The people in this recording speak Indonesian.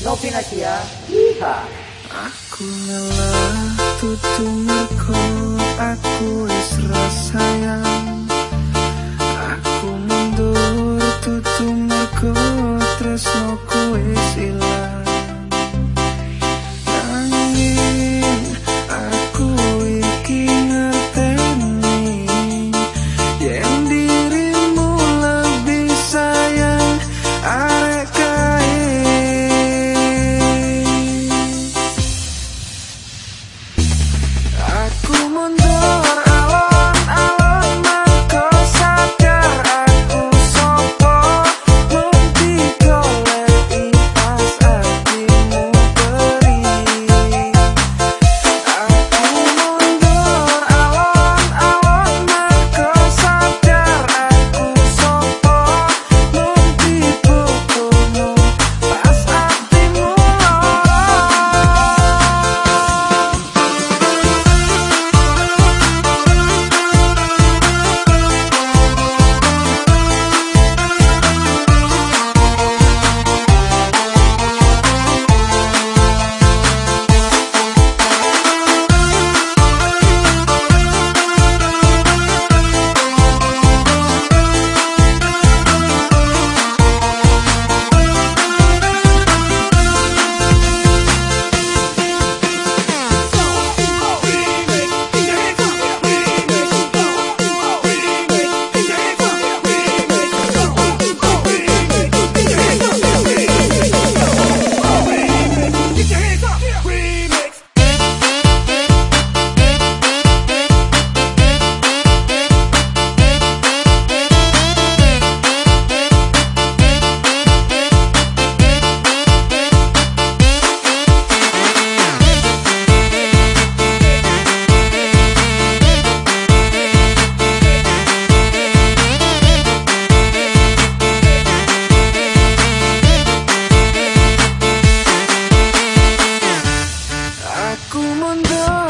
Novinasia Iha. Aku lelah tutu merko aku is sayang. Aku mundo. through